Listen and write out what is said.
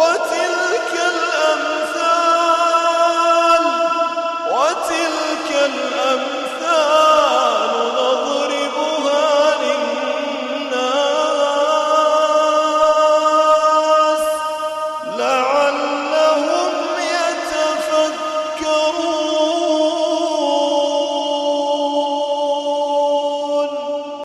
قتل